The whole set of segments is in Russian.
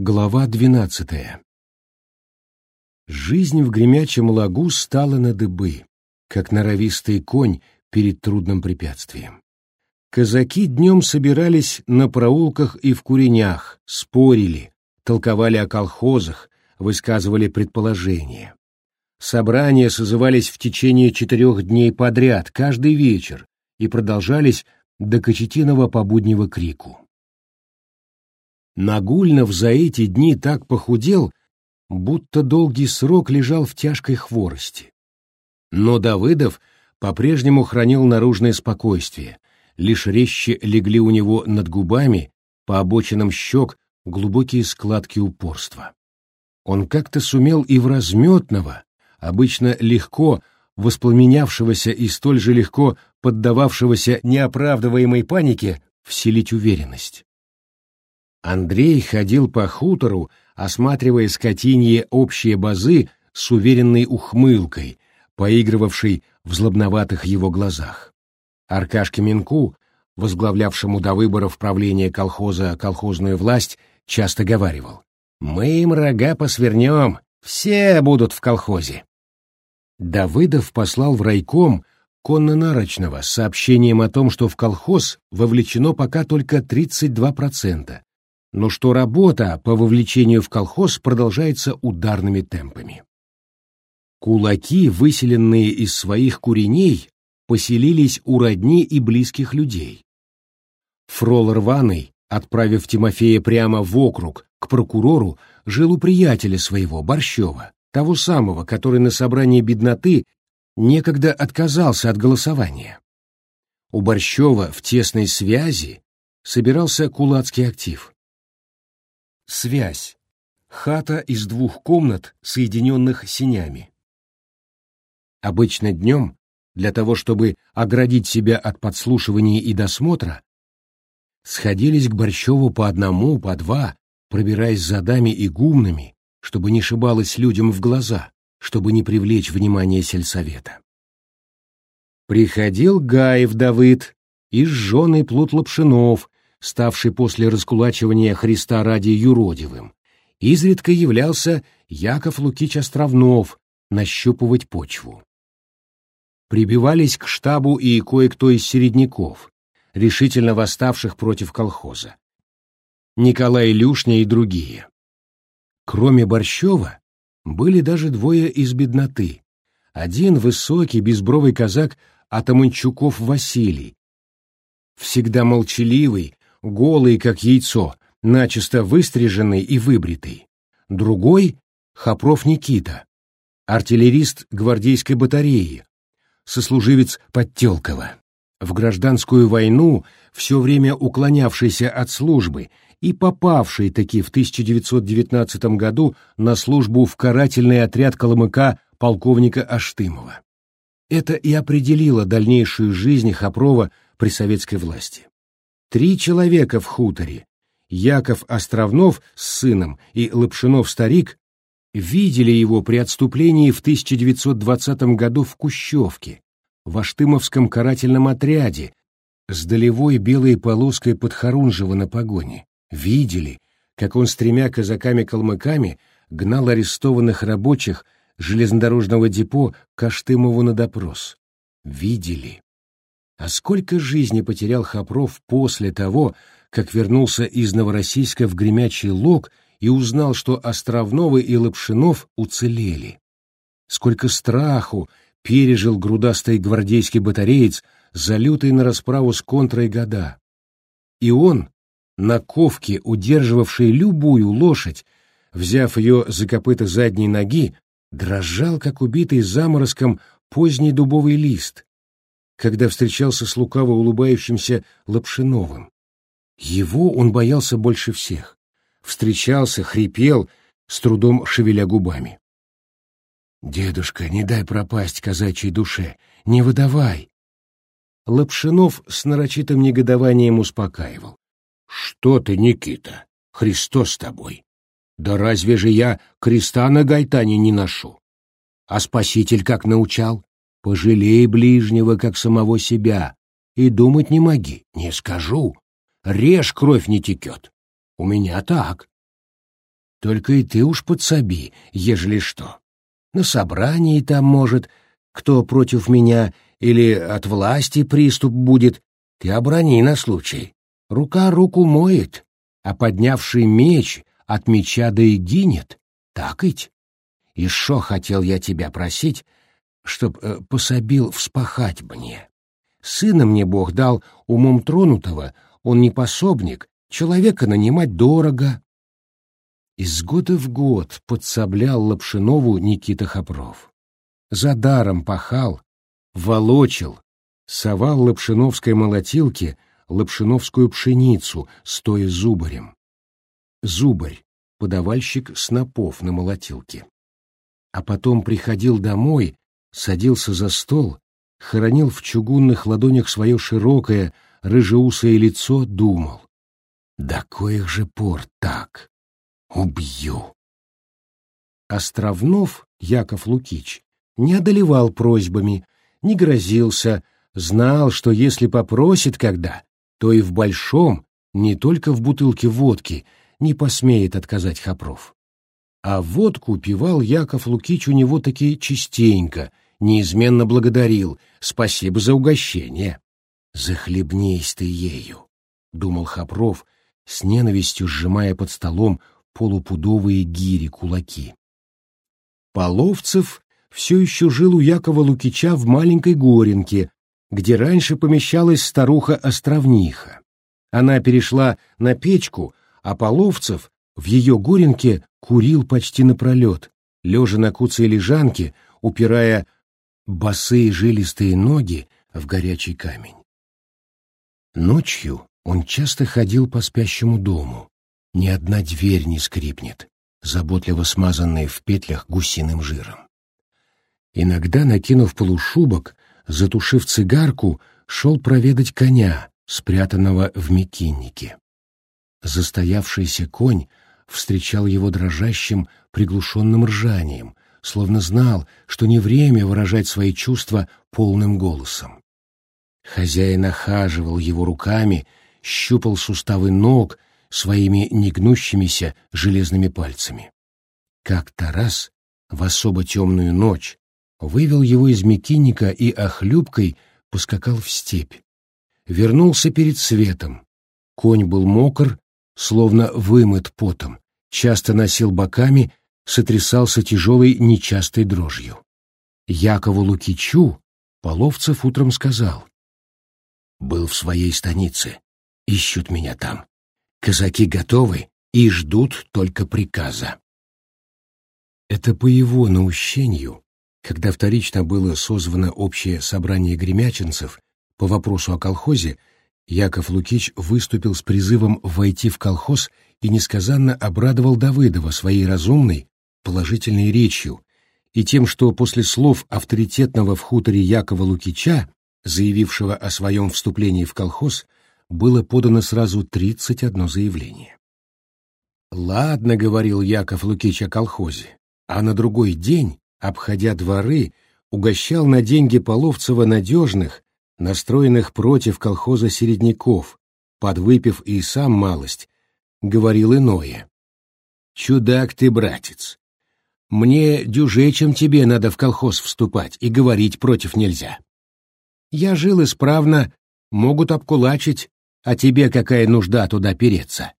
Глава двенадцатая Жизнь в гремячем лагу стала на дыбы, как норовистый конь перед трудным препятствием. Казаки днем собирались на проулках и в куренях, спорили, толковали о колхозах, высказывали предположения. Собрания созывались в течение четырех дней подряд, каждый вечер, и продолжались до Кочетинова по буднего крику. Нагульнов за эти дни так похудел, будто долгий срок лежал в тяжкой хворости. Но Давыдов по-прежнему хранил наружное спокойствие, лишь резче легли у него над губами, по обочинам щек, глубокие складки упорства. Он как-то сумел и в разметного, обычно легко воспламенявшегося и столь же легко поддававшегося неоправдываемой панике, вселить уверенность. Андрей ходил по хутору, осматривая скотинье общие базы с уверенной ухмылкой, поигрывавшей в злобноватых его глазах. Аркашке Минку, возглавлявшему до выборов правления колхоза колхозную власть, часто говаривал «Мы им рога посвернем, все будут в колхозе». Давыдов послал в райком конно-нарочного с сообщением о том, что в колхоз вовлечено пока только 32%, но что работа по вовлечению в колхоз продолжается ударными темпами. Кулаки, выселенные из своих куреней, поселились у родни и близких людей. Фрол Рваный, отправив Тимофея прямо в округ, к прокурору, жил у приятеля своего, Борщева, того самого, который на собрании бедноты некогда отказался от голосования. У Борщева в тесной связи собирался кулацкий актив. Связь. Хата из двух комнат, соединенных синями. Обычно днем, для того чтобы оградить себя от подслушивания и досмотра, сходились к Борщеву по одному, по два, пробираясь задами и гумнами, чтобы не шибалось людям в глаза, чтобы не привлечь внимание сельсовета. Приходил Гаев Давыд и с женой Плут ставший после раскулачивания Христа ради юродивым, изредка являлся Яков Лукич Островнов нащупывать почву. Прибивались к штабу и кое-кто из середняков, решительно восставших против колхоза. Николай Люшня и другие. Кроме Борщева, были даже двое из бедноты. Один высокий, безбровый казак Атаманчуков Василий, всегда молчаливый, голый, как яйцо, начисто выстриженный и выбритый. Другой — Хопров Никита, артиллерист гвардейской батареи, сослуживец Подтелкова. В гражданскую войну, все время уклонявшийся от службы и попавший таки в 1919 году на службу в карательный отряд Колымыка полковника Аштымова. Это и определило дальнейшую жизнь Хопрова при советской власти. Три человека в хуторе, Яков Островнов с сыном и Лапшинов-старик, видели его при отступлении в 1920 году в Кущевке, в Аштымовском карательном отряде, с долевой белой полоской подхорунжева на погоне. Видели, как он с тремя казаками-калмыками гнал арестованных рабочих железнодорожного депо к Аштымову на допрос. Видели. А сколько жизни потерял Хопров после того, как вернулся из Новороссийска в Гремячий Лог и узнал, что Островновы и Лапшинов уцелели. Сколько страху пережил грудастый гвардейский батареец, залютый на расправу с контрой года. И он, на ковке, удерживавший любую лошадь, взяв ее за копыта задней ноги, дрожал, как убитый заморозком поздний дубовый лист, когда встречался с лукаво улыбающимся Лапшиновым. Его он боялся больше всех. Встречался, хрипел, с трудом шевеля губами. «Дедушка, не дай пропасть казачьей душе, не выдавай!» Лапшинов с нарочитым негодованием успокаивал. «Что ты, Никита? Христос с тобой! Да разве же я креста на гайтане не ношу? А Спаситель как научал? Пожалей ближнего, как самого себя, и думать не моги, не скажу. Режь, кровь не текет. У меня так. Только и ты уж подсоби, ежели что. На собрании там, может, кто против меня или от власти приступ будет, ты оброни на случай. Рука руку моет, а поднявший меч от меча да и гинет, так ведь? И шо хотел я тебя просить, чтоб э, пособил вспахать мне. Сына мне Бог дал умом тронутого, он не пособник, человека нанимать дорого. Из года в год подсоблял Лапшинову Никита Хопров. За даром пахал, волочил, совал лапшиновской молотилке лапшиновскую пшеницу, стоя зубарем. Зубарь — подавальщик снопов на молотилке. А потом приходил домой, садился за стол, хоронил в чугунных ладонях свое широкое, рыжеусое лицо, думал. «Да коих же пор так? Убью!» Островнов Яков Лукич не одолевал просьбами, не грозился, знал, что если попросит когда, то и в большом, не только в бутылке водки, не посмеет отказать Хопров. А водку пивал Яков Лукич у него таки частенько, неизменно благодарил, спасибо за угощение. «Захлебнись ты ею», — думал Хопров, с ненавистью сжимая под столом полупудовые гири-кулаки. Половцев все еще жил у Якова Лукича в маленькой горенке, где раньше помещалась старуха-островниха. Она перешла на печку, а Половцев в ее горенке курил почти напролет, лежа на куце лежанке, упирая босые жилистые ноги в горячий камень. Ночью он часто ходил по спящему дому. Ни одна дверь не скрипнет, заботливо смазанная в петлях гусиным жиром. Иногда, накинув полушубок, затушив цигарку, шел проведать коня, спрятанного в мекиннике. Застоявшийся конь встречал его дрожащим, приглушенным ржанием, словно знал, что не время выражать свои чувства полным голосом. Хозяин охаживал его руками, щупал суставы ног своими негнущимися железными пальцами. Как-то раз, в особо темную ночь, вывел его из мекинника и охлюбкой поскакал в степь. Вернулся перед светом. Конь был мокр, словно вымыт потом, часто носил боками, сотрясался тяжелой нечастой дрожью. Якову Лукичу Половцев утром сказал. «Был в своей станице. Ищут меня там. Казаки готовы и ждут только приказа». Это по его наущению когда вторично было созвано общее собрание гремячинцев по вопросу о колхозе, Яков Лукич выступил с призывом войти в колхоз и несказанно обрадовал Давыдова своей разумной, положительной речью и тем, что после слов авторитетного в хуторе Якова Лукича, заявившего о своем вступлении в колхоз, было подано сразу 31 заявление. «Ладно», — говорил Яков Лукич о колхозе, а на другой день обходя дворы, угощал на деньги Половцева надежных, настроенных против колхоза середняков, подвыпив и сам малость, говорил иное. «Чудак ты, братец! Мне дюже, чем тебе надо в колхоз вступать, и говорить против нельзя. Я жил исправно, могут обкулачить, а тебе какая нужда туда переться?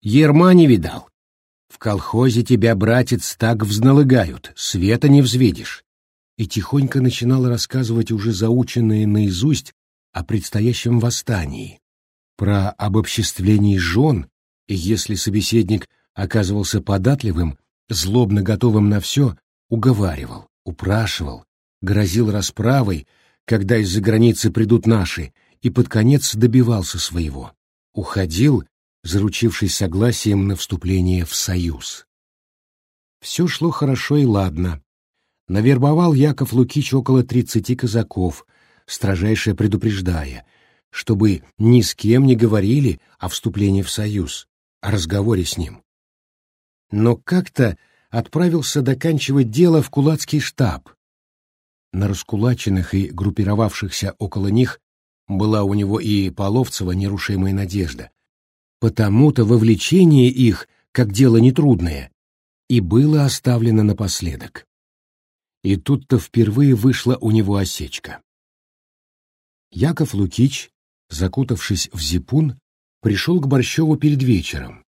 Ерма не видал. В колхозе тебя, братец, так взналыгают, света не взвидишь. И тихонько начинал рассказывать уже заученные наизусть о предстоящем восстании, про обобществлении жен, и если собеседник оказывался податливым, злобно готовым на все, уговаривал, упрашивал, грозил расправой, когда из-за границы придут наши, и под конец добивался своего. Уходил заручившись согласием на вступление в союз. Все шло хорошо и ладно. Навербовал Яков Лукич около тридцати казаков, строжайше предупреждая, чтобы ни с кем не говорили о вступлении в союз, о разговоре с ним. Но как-то отправился доканчивать дело в кулацкий штаб. На раскулаченных и группировавшихся около них была у него и Половцева нерушимая надежда, Потому-то вовлечение их, как дело нетрудное, и было оставлено напоследок. И тут-то впервые вышла у него осечка. Яков Лукич, закутавшись в зипун, пришел к Борщеву перед вечером.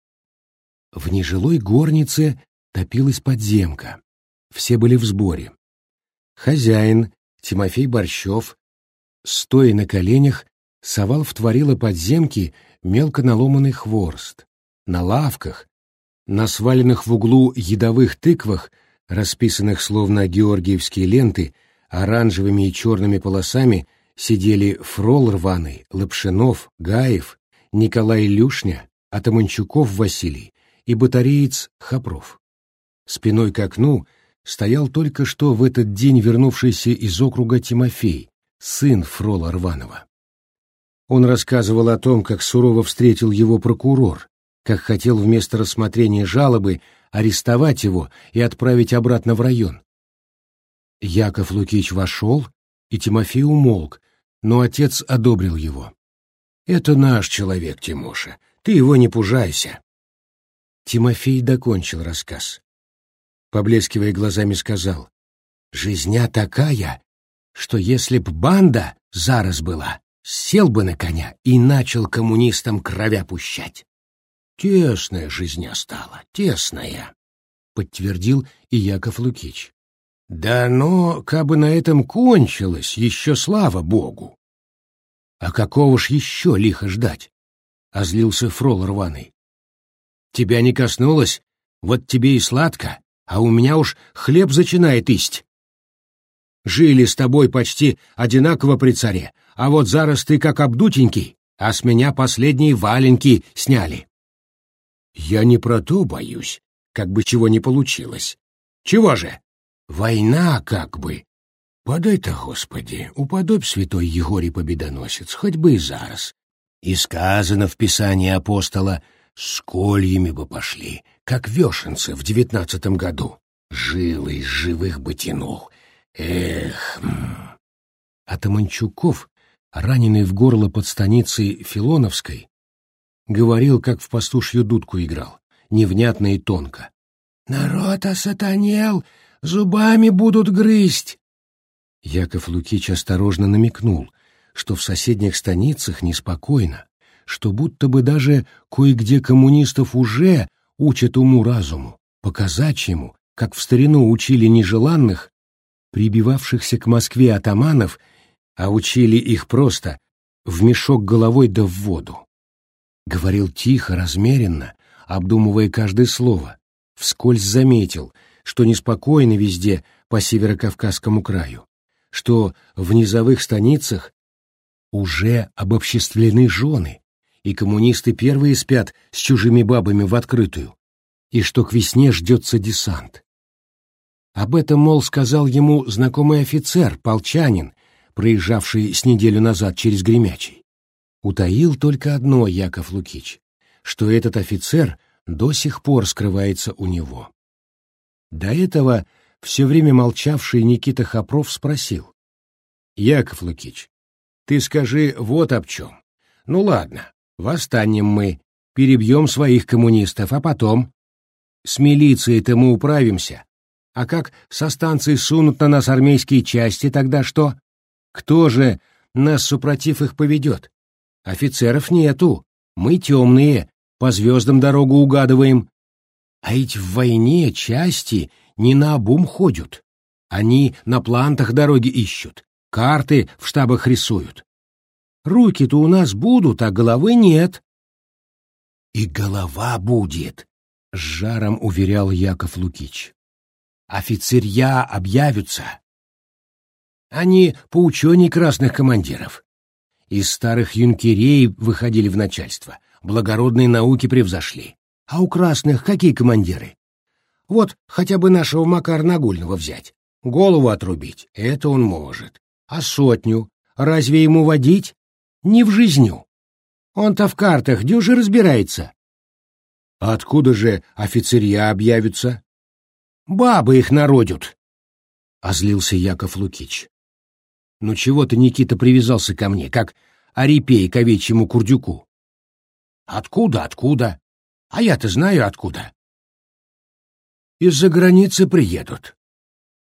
В нежилой горнице топилась подземка. Все были в сборе. Хозяин, Тимофей Борщев, стоя на коленях, совал в творило подземки мелко наломанный хворст. На лавках, на сваленных в углу едовых тыквах, расписанных словно георгиевские ленты, оранжевыми и черными полосами сидели Фрол Рваный, Лапшинов, Гаев, Николай Люшня, Атаманчуков Василий и батареец Хопров. Спиной к окну стоял только что в этот день вернувшийся из округа Тимофей, сын Фрола Рванова. Он рассказывал о том, как сурово встретил его прокурор, как хотел вместо рассмотрения жалобы арестовать его и отправить обратно в район. Яков Лукич вошел, и Тимофей умолк, но отец одобрил его. «Это наш человек, Тимоша, ты его не пужайся». Тимофей докончил рассказ. Поблескивая глазами, сказал, «Жизня такая, что если б банда зараз была, сел бы на коня и начал коммунистам кровя пущать. Тесная жизня стала, тесная, — подтвердил и Яков Лукич. Да но, кабы на этом кончилось, еще слава богу. А какого ж еще лихо ждать? — озлился Фрол рваный. Тебя не коснулось, вот тебе и сладко, а у меня уж хлеб начинает исть. Жили с тобой почти одинаково при царе, а вот зараз ты как обдутенький, а с меня последние валенки сняли. Я не про то боюсь, как бы чего не получилось. Чего же? Война как бы. Подай-то, Господи, уподобь святой Егорий Победоносец, хоть бы и зараз. И сказано в Писании апостола, с кольями бы пошли, как вешенцы в девятнадцатом году. Жилы из живых бы тянул. Эх... А Таманчуков раненый в горло под станицей Филоновской, говорил, как в пастушью дудку играл, невнятно и тонко. «Народ осатанел, зубами будут грызть!» Яков Лукич осторожно намекнул, что в соседних станицах неспокойно, что будто бы даже кое-где коммунистов уже учат уму-разуму, показать ему, как в старину учили нежеланных, прибивавшихся к Москве атаманов а учили их просто в мешок головой да в воду. Говорил тихо, размеренно, обдумывая каждое слово, вскользь заметил, что неспокойно везде по северокавказскому краю, что в низовых станицах уже обобществлены жены, и коммунисты первые спят с чужими бабами в открытую, и что к весне ждется десант. Об этом, мол, сказал ему знакомый офицер, полчанин, проезжавший с неделю назад через Гремячий. Утаил только одно Яков Лукич, что этот офицер до сих пор скрывается у него. До этого все время молчавший Никита Хопров спросил. «Яков Лукич, ты скажи вот об чем. Ну ладно, восстанем мы, перебьем своих коммунистов, а потом? С милицией-то мы управимся. А как со станции сунут на нас армейские части, тогда что? Кто же нас, супротив их, поведет? Офицеров нету, мы темные, по звездам дорогу угадываем. А ведь в войне части не на обум ходят. Они на плантах дороги ищут, карты в штабах рисуют. Руки-то у нас будут, а головы нет. И голова будет, — с жаром уверял Яков Лукич. Офицерья объявятся, они по учению красных командиров. Из старых юнкерей выходили в начальство, благородные науки превзошли. А у красных какие командиры? Вот хотя бы нашего Макар Нагульного взять. Голову отрубить — это он может. А сотню? Разве ему водить? Не в жизнью. Он-то в картах дюже разбирается. Откуда же офицерья объявятся? Бабы их народят, — озлился Яков Лукич. Ну чего ты, Никита, привязался ко мне, как Арипей к овечьему курдюку? Откуда, откуда? А я-то знаю откуда. из-за границы приедут.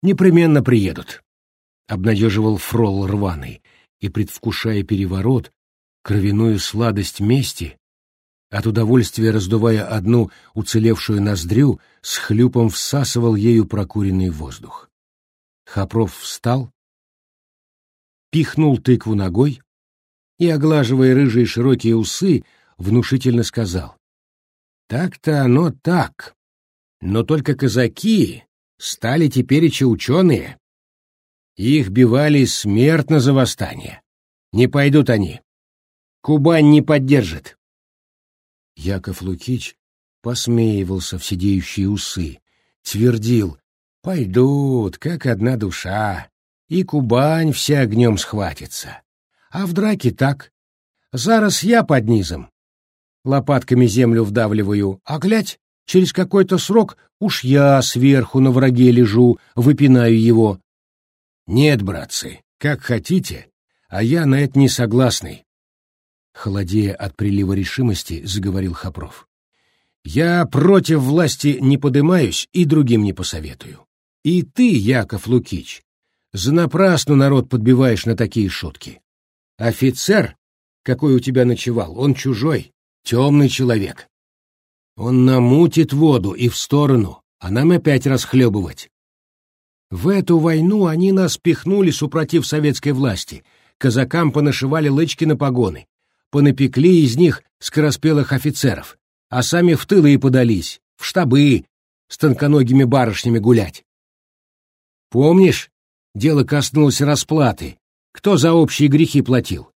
Непременно приедут, — обнадеживал фрол рваный, и, предвкушая переворот, кровяную сладость мести, от удовольствия раздувая одну уцелевшую ноздрю, с хлюпом всасывал ею прокуренный воздух. Хопров встал, пихнул тыкву ногой и, оглаживая рыжие широкие усы, внушительно сказал. «Так-то оно так, но только казаки стали тепереча ученые. Их бивали смертно за восстание. Не пойдут они. Кубань не поддержит. Яков Лукич посмеивался в сидеющие усы, твердил «Пойдут, как одна душа, и Кубань вся огнем схватится. А в драке так. Зараз я под низом. Лопатками землю вдавливаю, а глядь, через какой-то срок уж я сверху на враге лежу, выпинаю его. Нет, братцы, как хотите, а я на это не согласный. Холодея от прилива решимости, заговорил Хопров. «Я против власти не подымаюсь и другим не посоветую. И ты, Яков Лукич, занапрасну народ подбиваешь на такие шутки. Офицер, какой у тебя ночевал, он чужой, темный человек. Он намутит воду и в сторону, а нам опять расхлебывать. В эту войну они нас пихнули супротив советской власти, казакам понашивали лычки на погоны, понапекли из них скороспелых офицеров, а сами в тылы и подались, в штабы, с тонконогими барышнями гулять. Помнишь, дело коснулось расплаты, кто за общие грехи платил?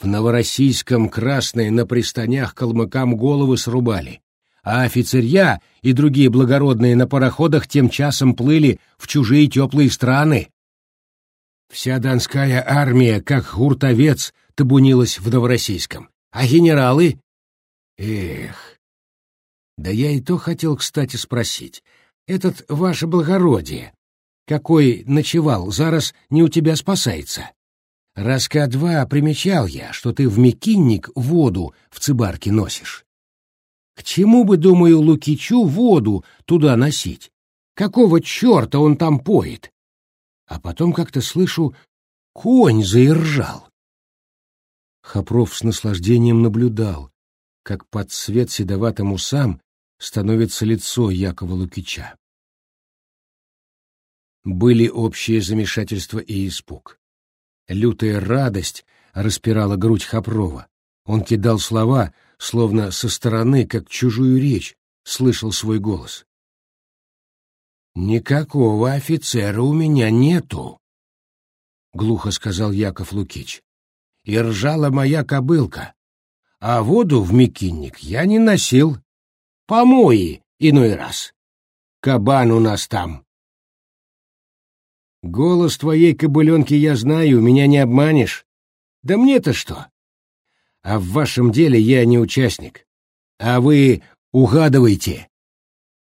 В Новороссийском красные на пристанях калмыкам головы срубали, а офицерья и другие благородные на пароходах тем часом плыли в чужие теплые страны. Вся донская армия, как гуртовец, табунилась в Новороссийском. А генералы? Эх. Да я и то хотел, кстати, спросить. Этот, ваше благородие, какой ночевал, зараз не у тебя спасается. Раска два примечал я, что ты в Мекинник воду в цибарке носишь. К чему бы, думаю, Лукичу воду туда носить? Какого черта он там поет? А потом как-то слышу, конь заиржал. Хопров с наслаждением наблюдал, как под цвет седоватым усам становится лицо Якова Лукича. Были общее замешательство и испуг. Лютая радость распирала грудь Хопрова. Он кидал слова, словно со стороны, как чужую речь, слышал свой голос. «Никакого офицера у меня нету», — глухо сказал Яков Лукич и ржала моя кобылка, а воду в мекинник я не носил. Помои иной раз. Кабан у нас там. Голос твоей кобыленки я знаю, меня не обманешь. Да мне-то что? А в вашем деле я не участник. А вы угадывайте.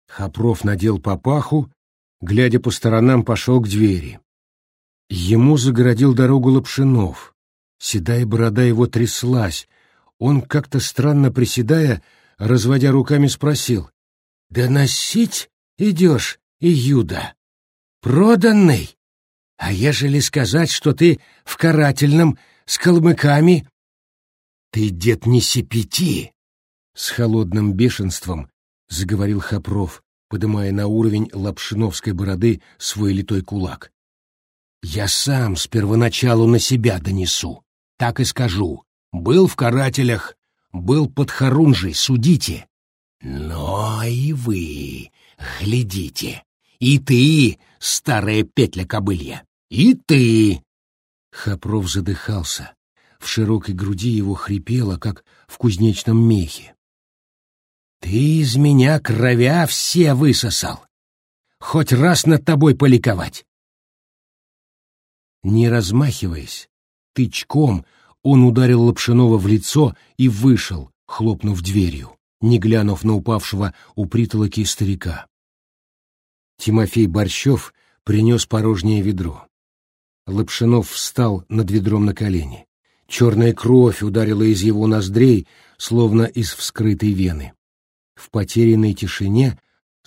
Хопров надел папаху, глядя по сторонам, пошел к двери. Ему загородил дорогу Лапшинов. Седая борода его тряслась. Он, как-то странно приседая, разводя руками, спросил. — Да носить идешь, Июда? Проданный? А ежели сказать, что ты в карательном с калмыками? Ты, дед, не сипяти! С холодным бешенством заговорил Хопров, подымая на уровень лапшиновской бороды свой литой кулак. Я сам с первоначалу на себя донесу так и скажу. Был в карателях, был под Харунжей, судите. Но и вы, глядите, и ты, старая петля кобылья, и ты. Хопров задыхался. В широкой груди его хрипело, как в кузнечном мехе. Ты из меня кровя все высосал. Хоть раз над тобой поликовать. Не размахиваясь, Тычком он ударил Лапшинова в лицо и вышел, хлопнув дверью, не глянув на упавшего у притолоки старика. Тимофей Борщев принес порожнее ведро. Лапшинов встал над ведром на колени. Черная кровь ударила из его ноздрей, словно из вскрытой вены. В потерянной тишине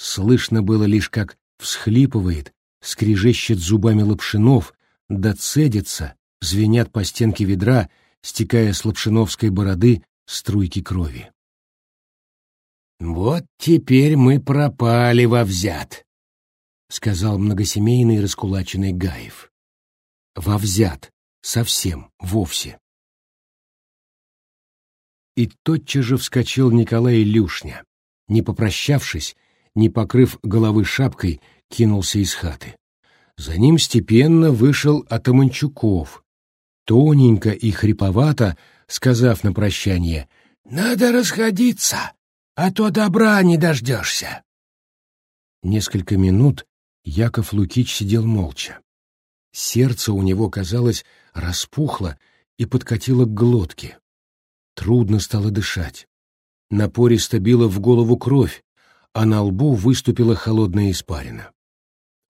Слышно было лишь, как всхлипывает, скрежещет зубами Лапшинов, доцедится, звенят по стенке ведра, стекая с Лапшиновской бороды струйки крови. «Вот теперь мы пропали во взят», — сказал многосемейный раскулаченный Гаев. «Во взят. Совсем. Вовсе». И тотчас же вскочил Николай Илюшня. Не попрощавшись, не покрыв головы шапкой, кинулся из хаты. За ним степенно вышел Атаманчуков, тоненько и хрипловато, сказав на прощание «Надо расходиться, а то добра не дождешься». Несколько минут Яков Лукич сидел молча. Сердце у него, казалось, распухло и подкатило к глотке. Трудно стало дышать. Напористо била в голову кровь, а на лбу выступила холодная испарина.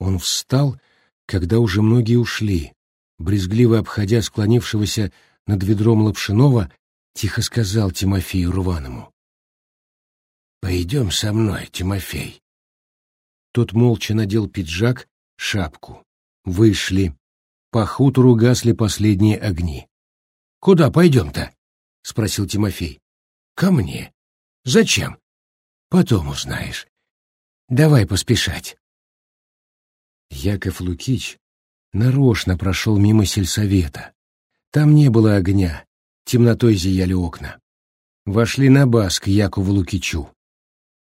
Он встал, когда уже многие ушли, брезгливо обходя склонившегося над ведром Лапшинова, тихо сказал Тимофею Рваному. «Пойдем со мной, Тимофей». Тот молча надел пиджак, шапку. Вышли. По хутору гасли последние огни. «Куда пойдем-то?» — спросил Тимофей. «Ко мне. Зачем?» «Потом узнаешь. Давай поспешать». Яков Лукич нарочно прошел мимо сельсовета. Там не было огня, темнотой зияли окна. Вошли на бас к Якову Лукичу.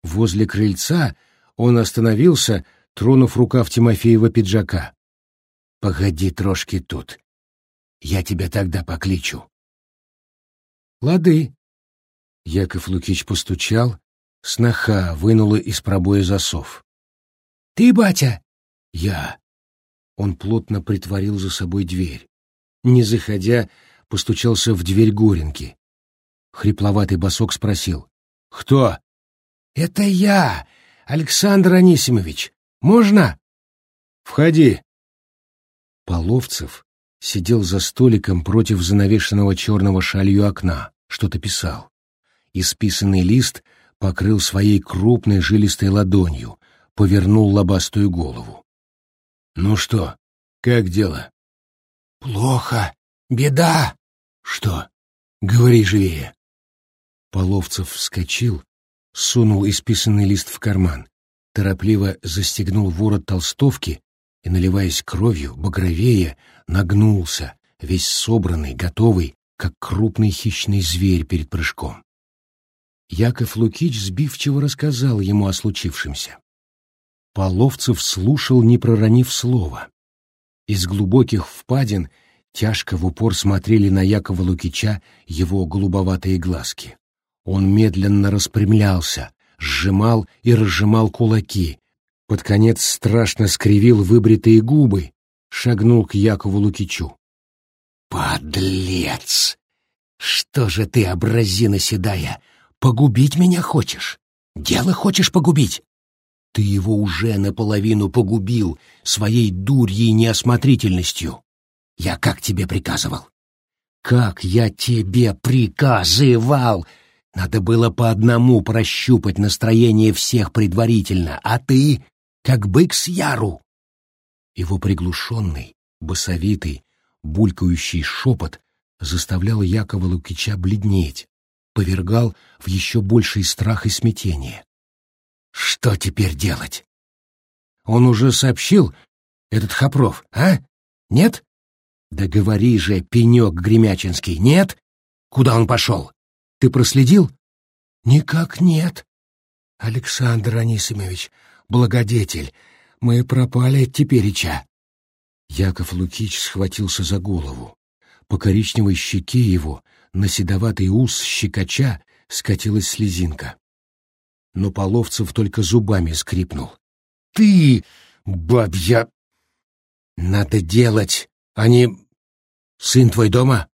Возле крыльца он остановился, тронув рукав Тимофеева пиджака. «Погоди трошки тут. Я тебя тогда покличу». «Лады». Яков Лукич постучал, сноха вынула из пробоя засов. «Ты, батя?» «Я». Он плотно притворил за собой дверь. Не заходя, постучался в дверь Горенки. Хрипловатый босок спросил. «Кто?» «Это я, Александр Анисимович. Можно?» «Входи». Половцев сидел за столиком против занавешенного черного шалью окна, что-то писал. Исписанный лист покрыл своей крупной жилистой ладонью, повернул лобастую голову. «Ну что, как дело?» «Плохо. Беда!» «Что? Говори живее!» Половцев вскочил, сунул исписанный лист в карман, торопливо застегнул ворот толстовки и, наливаясь кровью, багровее, нагнулся, весь собранный, готовый, как крупный хищный зверь перед прыжком. Яков Лукич сбивчиво рассказал ему о случившемся. Половцев слушал, не проронив слова. Из глубоких впадин тяжко в упор смотрели на Якова Лукича его голубоватые глазки. Он медленно распрямлялся, сжимал и разжимал кулаки, под конец страшно скривил выбритые губы, шагнул к Якову Лукичу. «Подлец! Что же ты, образина седая, погубить меня хочешь? Дело хочешь погубить? Ты его уже наполовину погубил своей дурьей неосмотрительностью. Я как тебе приказывал? Как я тебе приказывал? Надо было по одному прощупать настроение всех предварительно, а ты как бык с яру. Его приглушенный, басовитый, булькающий шепот заставлял Якова Лукича бледнеть, повергал в еще больший страх и смятение. Что теперь делать? Он уже сообщил, этот Хопров, а? Нет? Да говори же, пенек Гремячинский, нет? Куда он пошел? Ты проследил? Никак нет. Александр Анисимович, благодетель, мы пропали тепереча. Яков Лукич схватился за голову. По коричневой щеке его на седоватый ус щекоча скатилась слезинка. Но Половцев только зубами скрипнул. «Ты, бабья!» «Надо делать, а не...» «Сын твой дома?»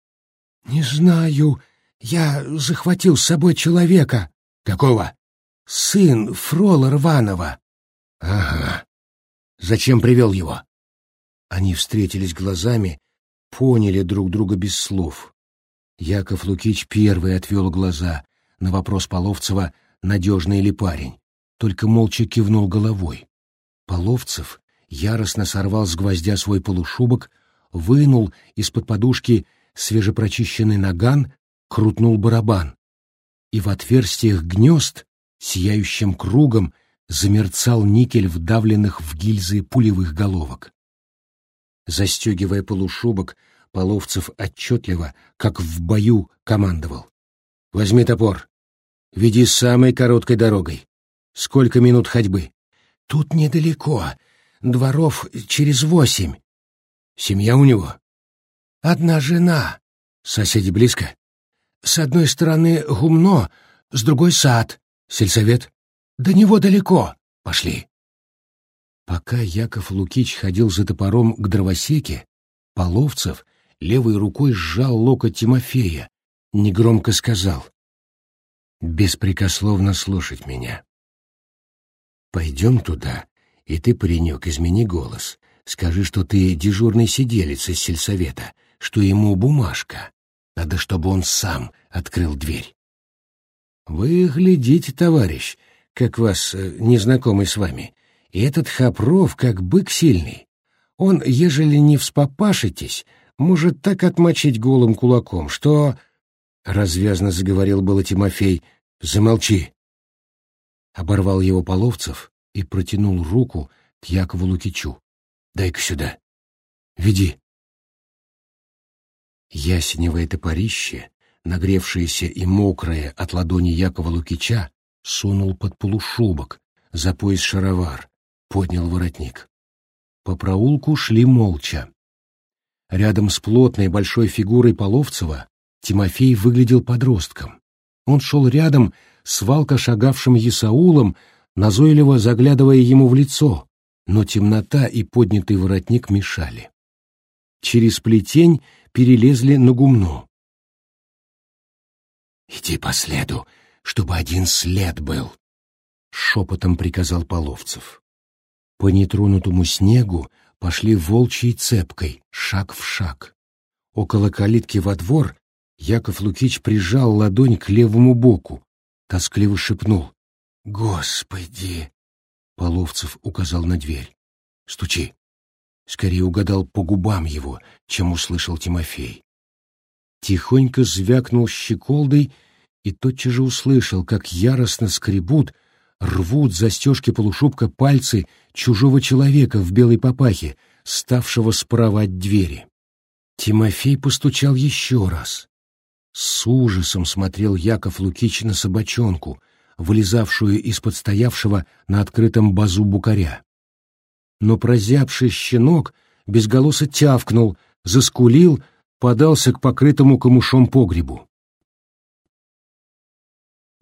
«Не знаю. Я захватил с собой человека». «Какого?» «Сын Фрола Рванова». «Ага. Зачем привел его?» Они встретились глазами, поняли друг друга без слов. Яков Лукич первый отвел глаза на вопрос Половцева, надежный ли парень. только молча кивнул головой. Половцев яростно сорвал с гвоздя свой полушубок, вынул из-под подушки свежепрочищенный наган, крутнул барабан. И в отверстиях гнезд, сияющим кругом, замерцал никель вдавленных в гильзы пулевых головок. Застегивая полушубок, Половцев отчетливо, как в бою, командовал. «Возьми топор. Веди самой короткой дорогой. Сколько минут ходьбы?» «Тут недалеко. Дворов через восемь. Семья у него?» «Одна жена. Соседи близко?» «С одной стороны гумно, с другой сад. Сельсовет?» «До него далеко. Пошли». Пока Яков Лукич ходил за топором к дровосеке, Половцев левой рукой сжал локоть Тимофея, негромко сказал «Беспрекословно слушать меня. Пойдем туда, и ты, паренек, измени голос. Скажи, что ты дежурный сиделец из сельсовета, что ему бумажка. Надо, чтобы он сам открыл дверь». «Вы глядите, товарищ, как вас, э, незнакомый с вами, и этот Хопров как бык сильный. Он, ежели не вспопашитесь, может так отмочить голым кулаком, что...» Развязно заговорил было Тимофей. «Замолчи!» Оборвал его Половцев и протянул руку к Якову Лукичу. «Дай-ка сюда. Веди». Ясеневое топорище, нагревшееся и мокрое от ладони Якова Лукича, сунул под полушубок, за пояс шаровар, поднял воротник. По проулку шли молча. Рядом с плотной большой фигурой Половцева Тимофей выглядел подростком. Он шел рядом с валко шагавшим Исаулом, назойливо заглядывая ему в лицо, но темнота и поднятый воротник мешали. Через плетень перелезли на гумно. «Иди по следу, чтобы один след был», — шепотом приказал Половцев. По нетронутому снегу пошли волчьей цепкой, шаг в шаг. Около калитки во двор Яков Лукич прижал ладонь к левому боку, тоскливо шепнул. «Господи!» Половцев указал на дверь. «Стучи!» Скорее угадал по губам его, чем услышал Тимофей. Тихонько звякнул щеколдой и тотчас же услышал, как яростно скребут рвут застежки полушубка пальцы чужого человека в белой папахе, ставшего справа от двери. Тимофей постучал еще раз. С ужасом смотрел Яков Лукич на собачонку, вылезавшую из-под стоявшего на открытом базу букаря. Но прозябший щенок безголосо тявкнул, заскулил, подался к покрытому камушом погребу.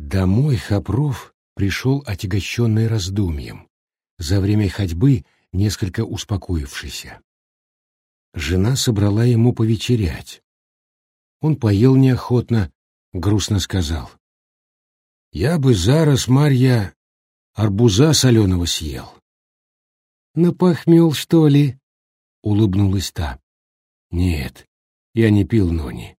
Домой Хопров пришел отягощенный раздумьем, за время ходьбы несколько успокоившийся. Жена собрала ему повечерять. Он поел неохотно, грустно сказал. «Я бы зараз, Марья, арбуза соленого съел». «Напахмел, что ли?» — улыбнулась та. «Нет, я не пил Нони.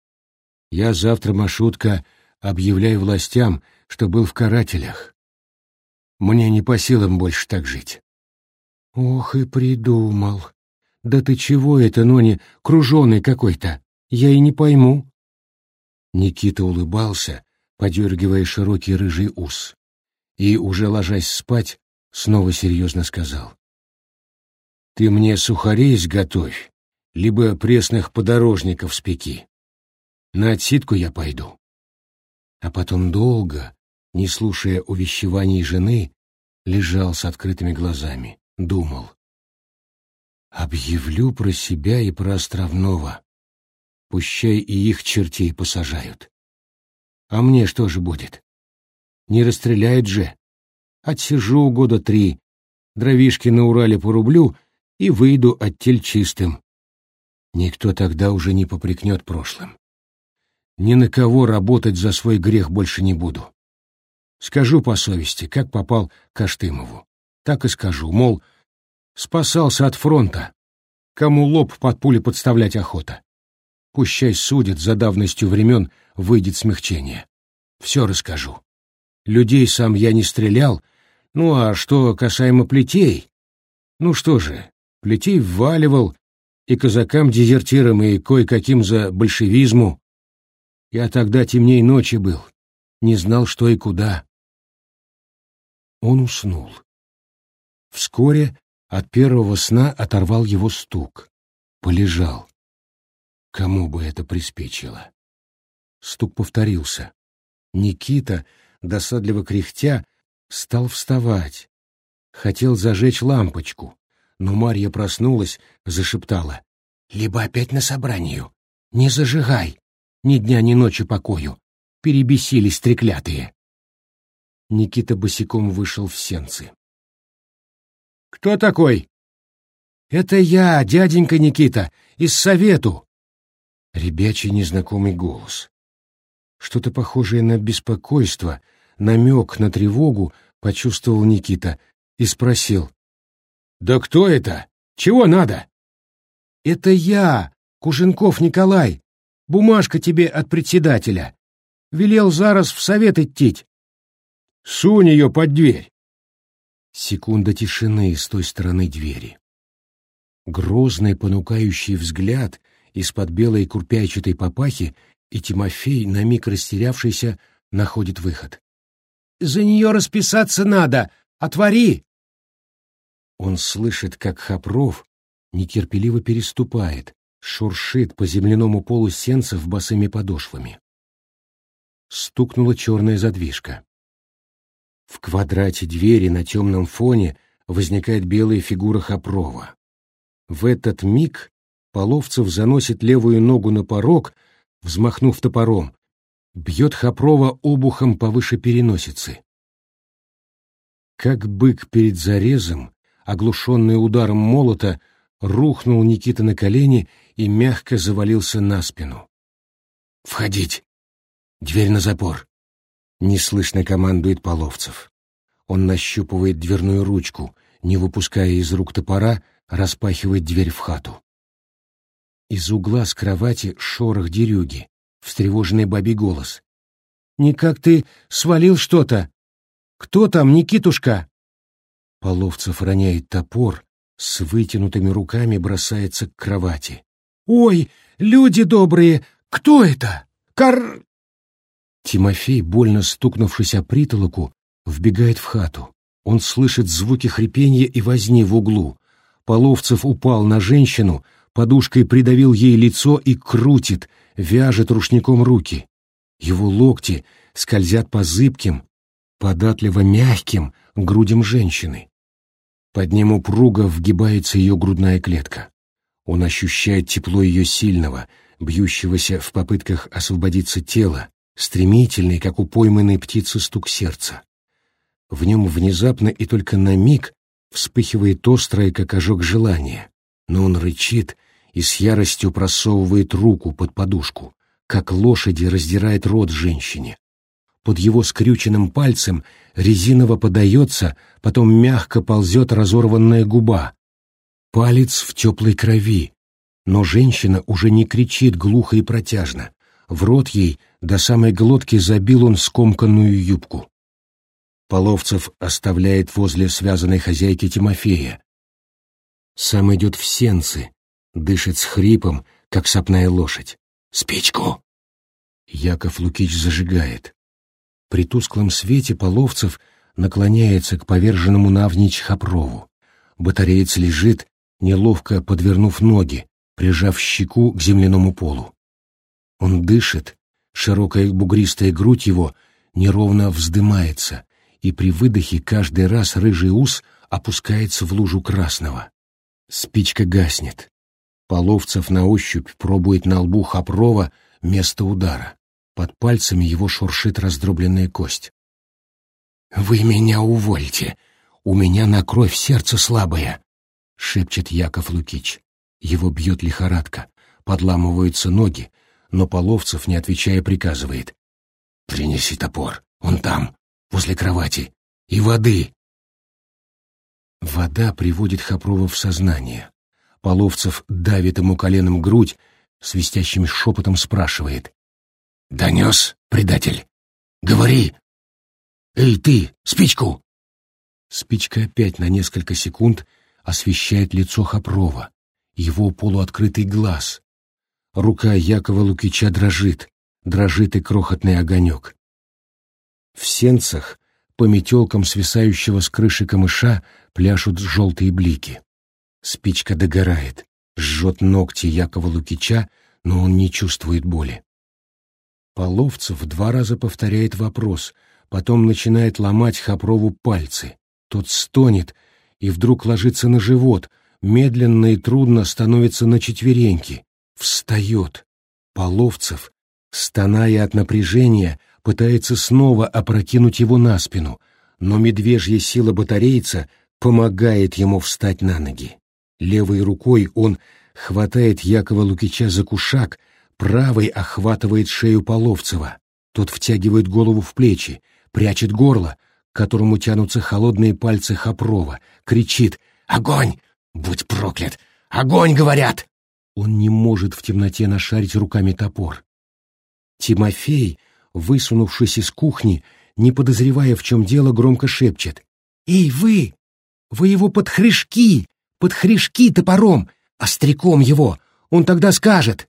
Я завтра, Машутка, объявляю властям, что был в карателях. Мне не по силам больше так жить. Ох и придумал. Да ты чего это, Нони, круженый какой-то? Я и не пойму. Никита улыбался, подергивая широкий рыжий ус, и, уже ложась спать, снова серьезно сказал. «Ты мне сухарей сготовь, либо пресных подорожников спеки. На отсидку я пойду». А потом долго, не слушая увещеваний жены, лежал с открытыми глазами, думал. «Объявлю про себя и про Островного. Пущай и их чертей посажают. А мне что же будет? Не расстреляют же. Отсижу года три, дровишки на Урале порублю и выйду от тель чистым. Никто тогда уже не попрекнет прошлым. Ни на кого работать за свой грех больше не буду. Скажу по совести, как попал к Аштымову. Так и скажу, мол, спасался от фронта. Кому лоб под пули подставлять охота. Пущай судят, за давностью времен выйдет смягчение. Все расскажу. Людей сам я не стрелял, Ну а что касаемо плетей? Ну что же, плетей вваливал и казакам-дезертирам, и кое-каким за большевизму. Я тогда темней ночи был, не знал, что и куда. Он уснул. Вскоре от первого сна оторвал его стук. Полежал. Кому бы это приспичило? Стук повторился. Никита, досадливо кряхтя, стал вставать. Хотел зажечь лампочку, но Марья проснулась, зашептала. «Либо опять на собранию. Не зажигай. Ни дня, ни ночи покою. Перебесились треклятые». Никита босиком вышел в сенцы. «Кто такой?» «Это я, дяденька Никита, из совету!» Ребячий незнакомый голос. Что-то похожее на беспокойство, намек на тревогу почувствовал Никита и спросил. «Да кто это? Чего надо?» «Это я, Куженков Николай. Бумажка тебе от председателя. Велел зараз в совет идти. Сунь ее под дверь!» Секунда тишины с той стороны двери. Грозный понукающий взгляд из-под белой курпячатой папахи, и Тимофей, на миг растерявшийся, находит выход. «За нее расписаться надо! Отвори!» Он слышит, как Хопров нетерпеливо переступает, шуршит по земляному полу сенцев босыми подошвами. Стукнула черная задвижка. В квадрате двери на темном фоне возникает белая фигура Хопрова. В этот миг Половцев заносит левую ногу на порог, взмахнув топором, бьет Хопрова обухом повыше переносицы. Как бык перед зарезом, оглушенный ударом молота, рухнул Никита на колени и мягко завалился на спину. «Входить! Дверь на запор!» Неслышно командует Половцев. Он нащупывает дверную ручку, не выпуская из рук топора, распахивает дверь в хату. Из угла с кровати шорох дерюги, встревоженный бабий голос. «Никак ты свалил что-то? Кто там, Никитушка?» Половцев роняет топор, с вытянутыми руками бросается к кровати. «Ой, люди добрые, кто это? Кар...» Тимофей, больно стукнувшись о притолоку, вбегает в хату. Он слышит звуки хрипения и возни в углу. Половцев упал на женщину, подушкой придавил ей лицо и крутит, вяжет рушником руки. Его локти скользят по зыбким, податливо мягким грудям женщины. Под ним упруго вгибается ее грудная клетка. Он ощущает тепло ее сильного, бьющегося в попытках освободиться тела, стремительный, как у пойманной птицы стук сердца. В нем внезапно и только на миг вспыхивает острое, как ожог желание, но он рычит и с яростью просовывает руку под подушку, как лошади раздирает рот женщине. Под его скрюченным пальцем резиново подается, потом мягко ползет разорванная губа. Палец в теплой крови, но женщина уже не кричит глухо и протяжно. В рот ей до самой глотки забил он скомканную юбку. Половцев оставляет возле связанной хозяйки Тимофея. Сам идет в сенцы, дышит с хрипом, как сопная лошадь. «Спичку!» Яков Лукич зажигает. При тусклом свете Половцев наклоняется к поверженному навничь Хопрову. Батареец лежит, неловко подвернув ноги, прижав щеку к земляному полу. Он дышит, широкая бугристая грудь его неровно вздымается, и при выдохе каждый раз рыжий ус опускается в лужу красного. Спичка гаснет. Половцев на ощупь пробует на лбу Хопрова место удара. Под пальцами его шуршит раздробленная кость. «Вы меня увольте! У меня на кровь сердце слабое!» — шепчет Яков Лукич. Его бьет лихорадка, подламываются ноги, но Половцев, не отвечая, приказывает. «Принеси топор, он там, возле кровати, и воды!» Вода приводит Хопрова в сознание. Половцев давит ему коленом грудь, свистящим шепотом спрашивает. «Донес, предатель? Говори! Эй, ты, спичку!» Спичка опять на несколько секунд освещает лицо Хопрова, его полуоткрытый глаз. Рука Якова Лукича дрожит, дрожит и крохотный огонек. В сенцах по метелкам свисающего с крыши камыша пляшут желтые блики. Спичка догорает, жжет ногти Якова Лукича, но он не чувствует боли. Половцев два раза повторяет вопрос, потом начинает ломать Хопрову пальцы. Тот стонет и вдруг ложится на живот, медленно и трудно становится на четвереньки. Встает. Половцев, стоная от напряжения, пытается снова опрокинуть его на спину, но медвежья сила батарейца помогает ему встать на ноги. Левой рукой он хватает Якова Лукича за кушак, правой охватывает шею Половцева. Тот втягивает голову в плечи, прячет горло, к которому тянутся холодные пальцы Хопрова, кричит «Огонь! Будь проклят! Огонь, говорят!» Он не может в темноте нашарить руками топор. Тимофей, высунувшись из кухни, не подозревая, в чем дело, громко шепчет. «Эй, вы! Вы его под хряшки! Под хряшки топором! Остряком его! Он тогда скажет!»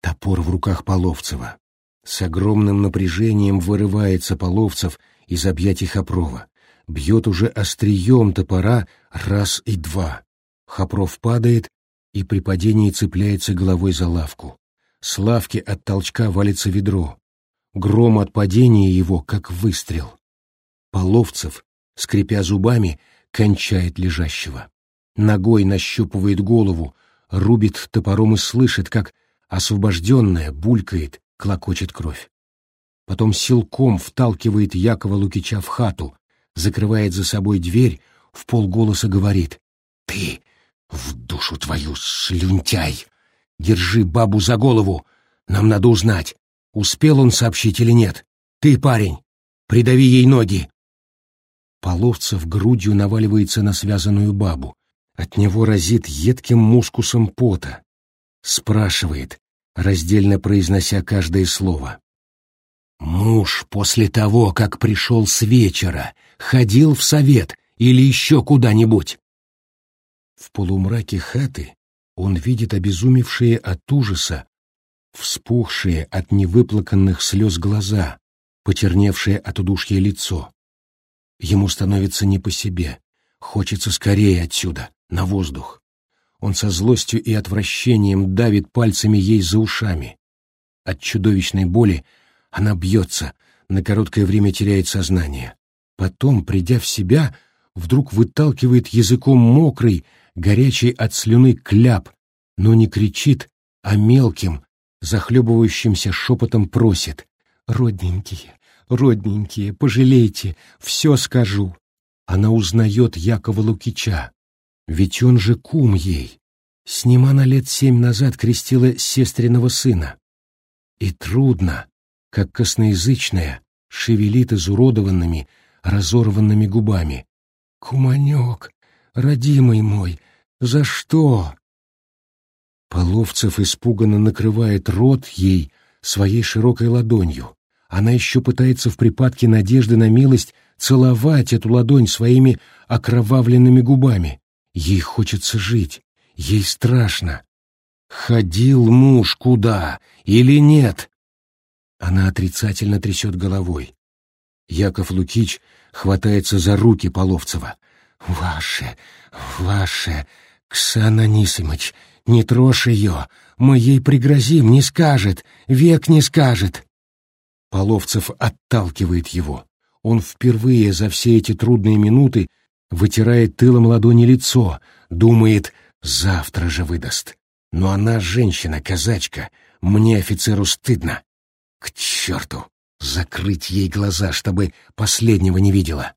Топор в руках Половцева. С огромным напряжением вырывается Половцев из объятий Хопрова. Бьет уже острием топора раз и два. Хопров падает и при падении цепляется головой за лавку. С лавки от толчка валится ведро. Гром от падения его, как выстрел. Половцев, скрипя зубами, кончает лежащего. Ногой нащупывает голову, рубит топором и слышит, как освобожденная булькает, клокочет кровь. Потом силком вталкивает Якова Лукича в хату, закрывает за собой дверь, в полголоса говорит «Ты, в душу твою, слюнтяй! Держи бабу за голову, нам надо узнать, успел он сообщить или нет. Ты, парень, придави ей ноги!» Половцев грудью наваливается на связанную бабу. От него разит едким мускусом пота. Спрашивает, раздельно произнося каждое слово. Муж после того, как пришел с вечера, ходил в совет или еще куда-нибудь. В полумраке хаты он видит обезумевшие от ужаса, вспухшие от невыплаканных слез глаза, потерневшее от удушья лицо. Ему становится не по себе, хочется скорее отсюда, на воздух. Он со злостью и отвращением давит пальцами ей за ушами. От чудовищной боли она бьется, на короткое время теряет сознание. Потом, придя в себя, вдруг выталкивает языком мокрый, горячий от слюны кляп, но не кричит, а мелким, захлебывающимся шепотом просит. «Родненькие, родненькие, пожалейте, все скажу». Она узнает Якова Лукича, ведь он же кум ей. С ним она лет семь назад крестила сестриного сына. И трудно, как косноязычная, шевелит изуродованными, разорванными губами. «Куманек, родимый мой, за что?» Половцев испуганно накрывает рот ей своей широкой ладонью. Она еще пытается в припадке надежды на милость целовать эту ладонь своими окровавленными губами. Ей хочется жить, ей страшно. Ходил муж куда или нет? Она отрицательно трясет головой. Яков Лукич хватается за руки Половцева. «Ваше, ваше, Ксана Нисимыч, не трожь ее, мы ей пригрозим, не скажет, век не скажет». Половцев отталкивает его. Он впервые за все эти трудные минуты вытирает тылом ладони лицо, думает, завтра же выдаст. Но она женщина, казачка, мне, офицеру, стыдно. К черту! Закрыть ей глаза, чтобы последнего не видела.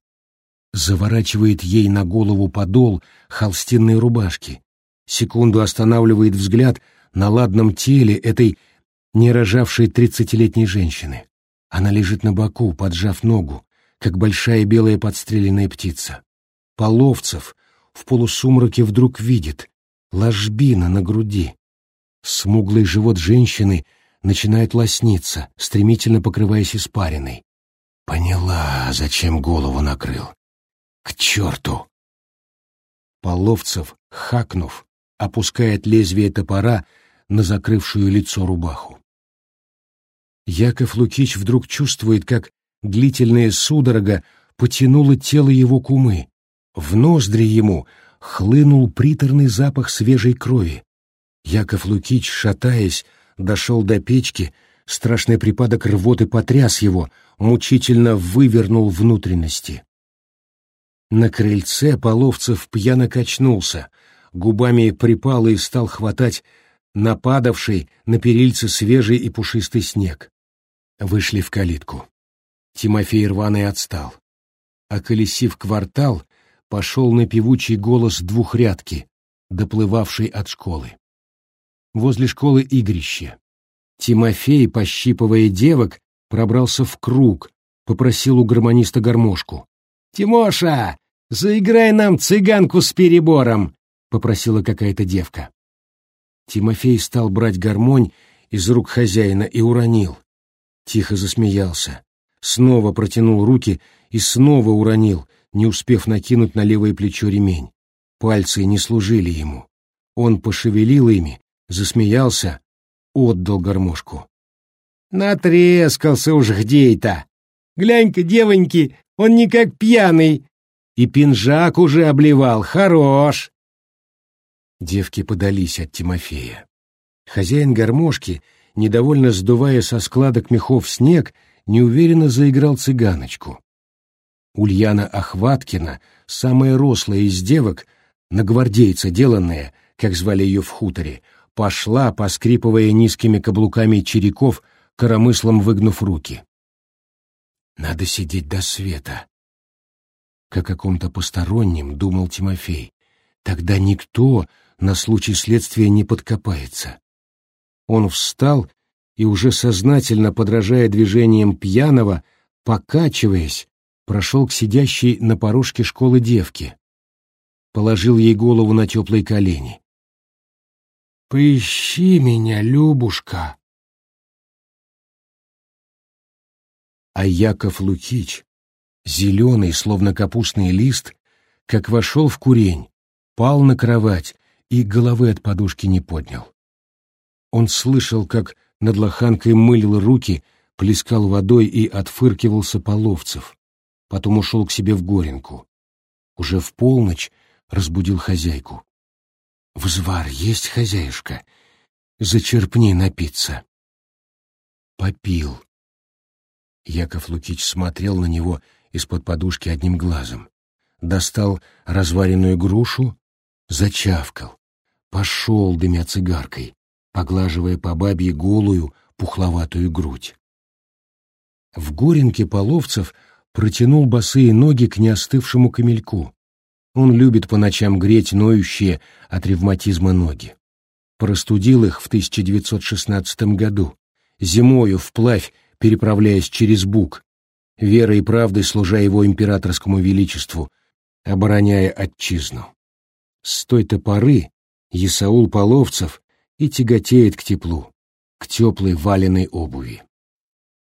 Заворачивает ей на голову подол холстинной рубашки. Секунду останавливает взгляд на ладном теле этой не рожавшей тридцатилетней женщины. Она лежит на боку, поджав ногу, как большая белая подстреленная птица. Половцев в полусумраке вдруг видит ложбина на груди. Смуглый живот женщины начинает лосниться, стремительно покрываясь испариной. Поняла, зачем голову накрыл. К черту! Половцев, хакнув, опускает лезвие топора на закрывшую лицо рубаху. Яков Лукич вдруг чувствует, как длительная судорога потянула тело его кумы. В ноздри ему хлынул приторный запах свежей крови. Яков Лукич, шатаясь, дошел до печки, страшный припадок рвоты потряс его, мучительно вывернул внутренности. На крыльце Половцев пьяно качнулся, губами припал и стал хватать нападавший на перильце свежий и пушистый снег. Вышли в калитку. Тимофей рваный отстал. Околесив квартал, пошел на певучий голос двухрядки, доплывавший от школы. Возле школы игрище. Тимофей, пощипывая девок, пробрался в круг, попросил у гармониста гармошку. «Тимоша, заиграй нам цыганку с перебором!» — попросила какая-то девка. Тимофей стал брать гармонь из рук хозяина и уронил. Тихо засмеялся. Снова протянул руки и снова уронил, не успев накинуть на левое плечо ремень. Пальцы не служили ему. Он пошевелил ими, засмеялся, отдал гармошку. «Натрескался уж где-то! Глянь-ка, девоньки, он не как пьяный. И пинжак уже обливал. Хорош. Девки подались от Тимофея. Хозяин гармошки, недовольно сдувая со складок мехов снег, неуверенно заиграл цыганочку. Ульяна Охваткина, самая рослая из девок, на гвардейца деланная, как звали ее в хуторе, пошла, поскрипывая низкими каблуками череков, коромыслом выгнув руки. Надо сидеть до света. Как о ком-то постороннем думал Тимофей. Тогда никто на случай следствия не подкопается. Он встал и уже сознательно подражая движениям пьяного, покачиваясь, прошел к сидящей на порожке школы девке. Положил ей голову на теплые колени. «Поищи меня, Любушка!» а Яков Лукич, зеленый, словно капустный лист, как вошел в курень, пал на кровать и головы от подушки не поднял. Он слышал, как над лоханкой мылил руки, плескал водой и отфыркивался половцев. Потом ушел к себе в горенку. Уже в полночь разбудил хозяйку. «Взвар есть, хозяюшка? Зачерпни напиться». Попил. Яков Лукич смотрел на него из-под подушки одним глазом. Достал разваренную грушу, зачавкал. Пошел, дымя цигаркой, поглаживая по бабье голую, пухловатую грудь. В горенке половцев протянул босые ноги к неостывшему камельку. Он любит по ночам греть ноющие от ревматизма ноги. Простудил их в 1916 году. Зимою вплавь переправляясь через Буг, верой и правдой служа его императорскому величеству, обороняя отчизну. С той-то Исаул Половцев и тяготеет к теплу, к теплой валеной обуви.